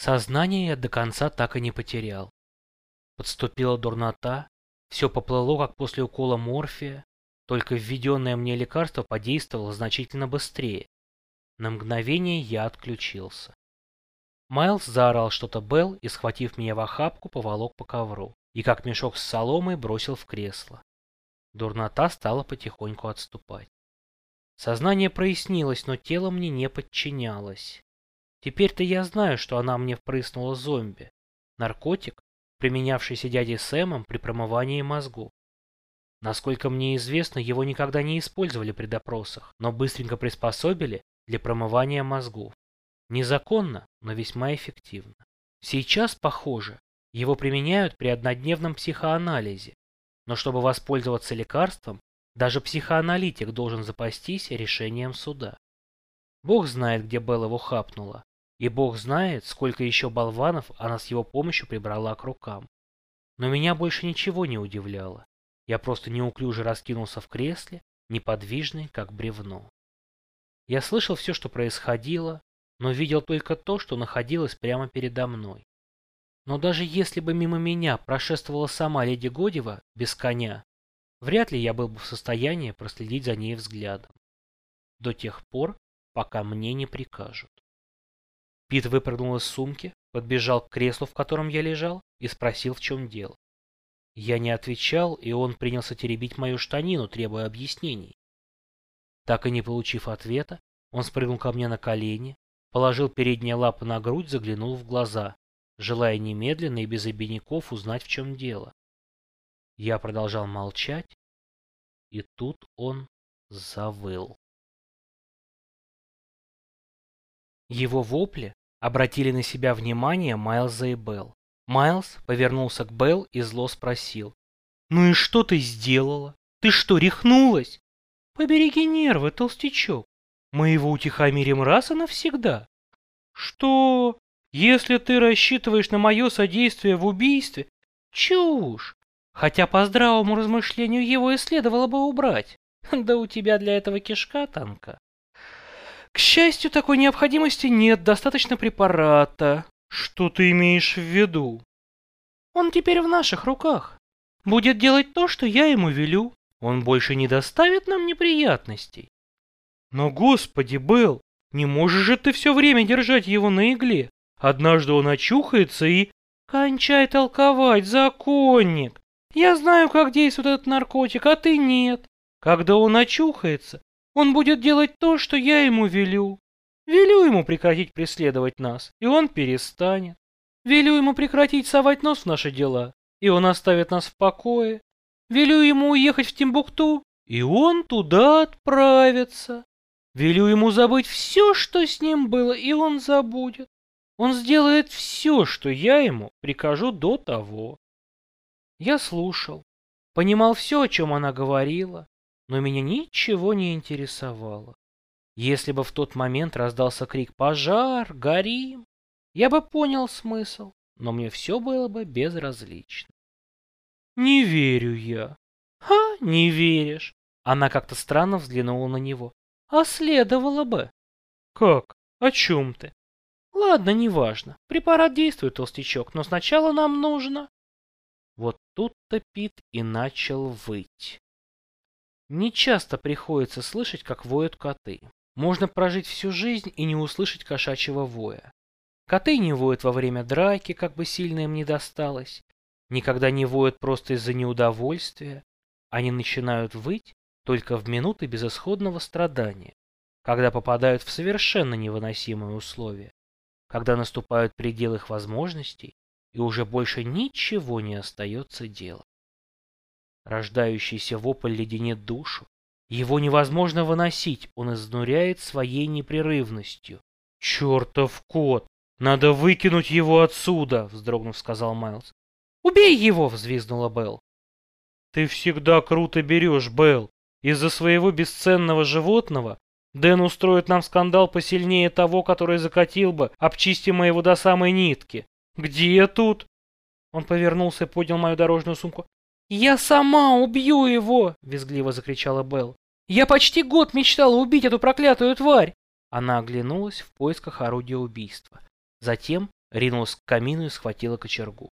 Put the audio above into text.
Сознание я до конца так и не потерял. Подступила дурнота, все поплыло, как после укола морфия, только введенное мне лекарство подействовало значительно быстрее. На мгновение я отключился. Майлз заорал что-то Белл и, схватив меня в охапку, поволок по ковру и, как мешок с соломой, бросил в кресло. Дурнота стала потихоньку отступать. Сознание прояснилось, но тело мне не подчинялось. Теперь-то я знаю, что она мне впрыснула зомби. Наркотик, применявшийся дядей Сэмом при промывании мозгу. Насколько мне известно, его никогда не использовали при допросах, но быстренько приспособили для промывания мозгов. Незаконно, но весьма эффективно. Сейчас, похоже, его применяют при однодневном психоанализе, но чтобы воспользоваться лекарством, даже психоаналитик должен запастись решением суда. Бог знает, где Белла его хапнула, и бог знает, сколько еще болванов она с его помощью прибрала к рукам. Но меня больше ничего не удивляло. Я просто неуклюже раскинулся в кресле, неподвижный, как бревно. Я слышал все, что происходило, но видел только то, что находилось прямо передо мной. Но даже если бы мимо меня прошествовала сама леди Годева без коня, вряд ли я был бы в состоянии проследить за ней взглядом. До тех пор, пока мне не прикажут. Пит выпрыгнул из сумки, подбежал к креслу, в котором я лежал, и спросил, в чем дело. Я не отвечал, и он принялся теребить мою штанину, требуя объяснений. Так и не получив ответа, он спрыгнул ко мне на колени, положил передние лапы на грудь, заглянул в глаза, желая немедленно и без обиняков узнать, в чем дело. Я продолжал молчать, и тут он завыл. Его вопли Обратили на себя внимание Майлза и Белл. Майлз повернулся к Белл и зло спросил. «Ну и что ты сделала? Ты что, рехнулась?» «Побереги нервы, толстячок. Мы его утихомирим раз и навсегда». «Что? Если ты рассчитываешь на мое содействие в убийстве?» «Чушь! Хотя по здравому размышлению его и следовало бы убрать. Да у тебя для этого кишка танка». К счастью, такой необходимости нет, достаточно препарата. Что ты имеешь в виду? Он теперь в наших руках. Будет делать то, что я ему велю. Он больше не доставит нам неприятностей. Но, господи, Белл, не можешь же ты все время держать его на игле. Однажды он очухается и... Кончай толковать, законник. Я знаю, как действует этот наркотик, а ты нет. Когда он очухается, он будет делать то, что я ему велю. Велю ему прекратить преследовать нас, и он перестанет. Велю ему прекратить совать нос в наши дела, и он оставит нас в покое. Велю ему уехать в Тимбукту, и он туда отправится. Велю ему забыть все, что с ним было, и он забудет. Он сделает все, что я ему прикажу до того. Я слушал, понимал все, о чем она говорила, но меня ничего не интересовало. Если бы в тот момент раздался крик «Пожар! Горим!», я бы понял смысл, но мне все было бы безразлично. «Не верю я». «Ха, не веришь!» Она как-то странно взглянула на него. «А следовало бы». «Как? О чем ты?» «Ладно, неважно. Препарат действует, толстячок, но сначала нам нужно...» Вот тут-то Пит и начал выть. Не часто приходится слышать, как воют коты. Можно прожить всю жизнь и не услышать кошачьего воя. Коты не воют во время драки, как бы сильно им не досталось. Никогда не воют просто из-за неудовольствия. Они начинают выть только в минуты безысходного страдания, когда попадают в совершенно невыносимые условия, когда наступают предел их возможностей и уже больше ничего не остается делать. Рождающийся вопль леденит душу. Его невозможно выносить, он изнуряет своей непрерывностью. «Чертов кот! Надо выкинуть его отсюда!» — вздрогнув, сказал Майлз. «Убей его!» — взвизгнула Белл. «Ты всегда круто берешь, Белл. Из-за своего бесценного животного Дэн устроит нам скандал посильнее того, который закатил бы, обчисти моего до самой нитки. Где тут?» Он повернулся и поднял мою дорожную сумку. «Я сама убью его!» — визгливо закричала Белл. «Я почти год мечтала убить эту проклятую тварь!» Она оглянулась в поисках орудия убийства. Затем, ринулась к камину и схватила кочергу.